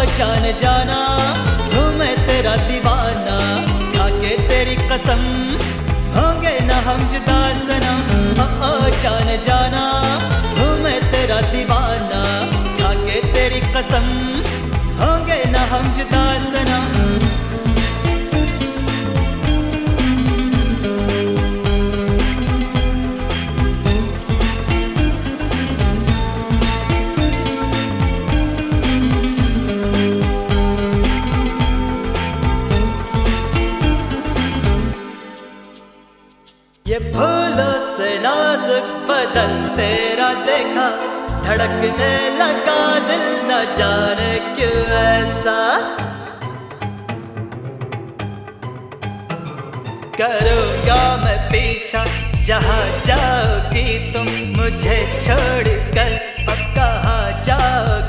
पहचान जाना, हूँ मैं तेरा दीवाना, आगे तेरी कसम। होंगे ना हम जुदा सनम पहचान जाना, हूँ मैं तेरा दीवाना, आगे तेरी कसम। होंगे ना हम जुदा ये फूलों से नाजुक बदन तेरा देखा, धड़कने लगा दिल न जाने क्यों ऐसा? करूँगा मैं पीछा, जहाँ जाओगी तुम मुझे छोड़ कर अब कहाँ जाओगी?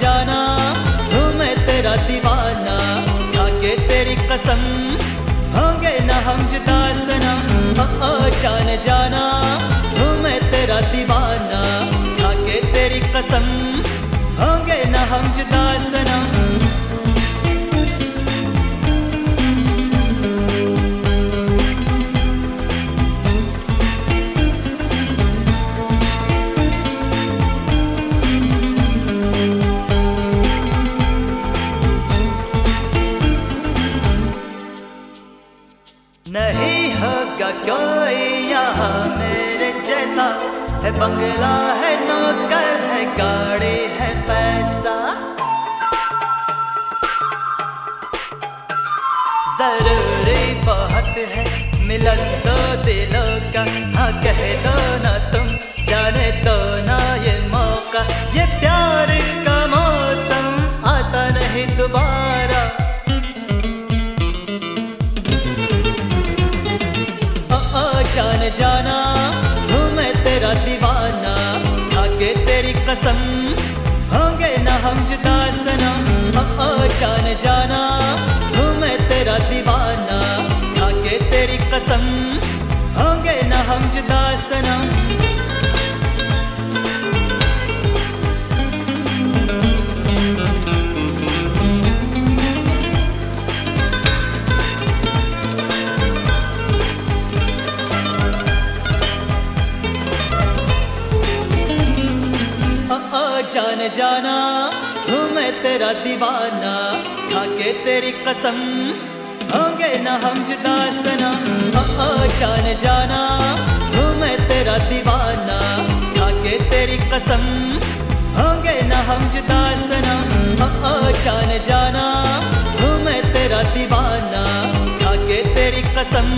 जान हूँ मैं तेरा दीवाना। आगे तेरी कसम होंगे ना हम जुदा सनम ओ, ओ जान जाना। कोई यहाँ मेरे जैसा? है बंगला, है नौकर, है गाड़ी, है पैसा। ज़रूरी बहुत है मिलन दो दिलों का। हाँ कह दो ना तुम, जाने दो। जान जाना, हूँ मैं तेरा दीवाना। आगे तेरी कसम, होंगे ना हम जुदा सनम जान जाना। जाना, हूँ मैं तेरा दीवाना। खाके तेरी कसम, होंगे ना हम जुदा सनम। ओ जान जाना, हूँ मैं तेरा दीवाना। खाके तेरी कसम, होंगे ना हम जुदा सनम। ओ जान जाना, हूँ मैं तेरा दीवाना। खाके तेरी कसम